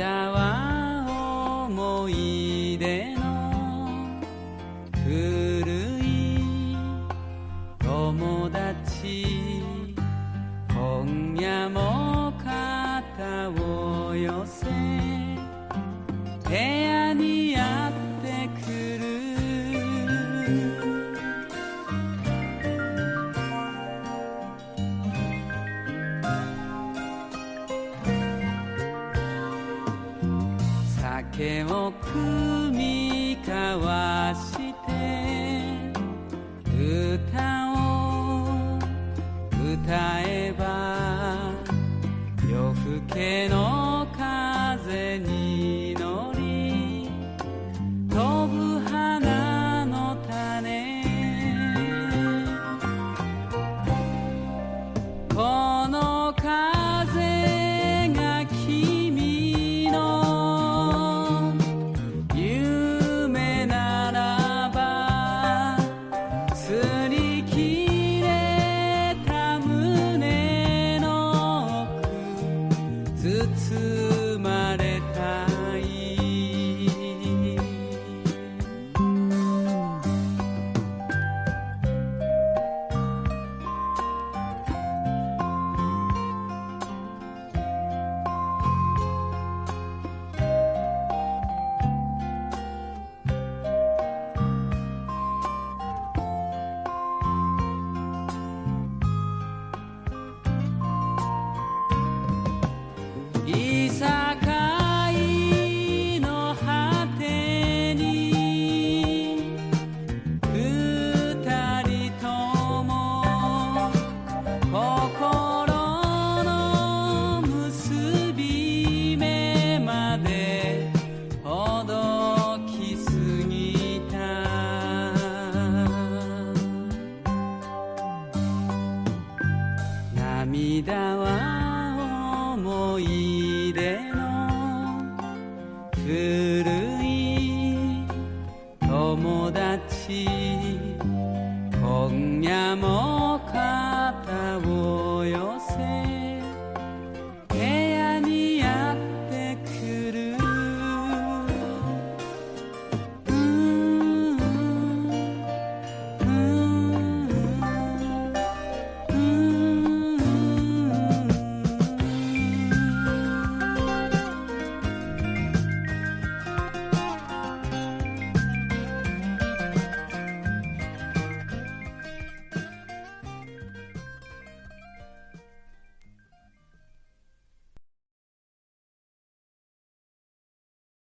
は思い出の古い友達今夜も肩を寄せ手を組み交わして歌を歌えば夜更けの次。涙は思い出の古い友達